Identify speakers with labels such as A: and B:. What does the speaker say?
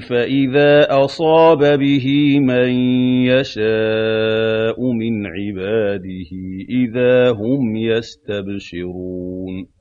A: فَإِذَا أَصَابَ بِهِ مَن يَشَاءُ مِنْ عِبَادِهِ إِذَا هُمْ يَسْتَبْشِرُونَ.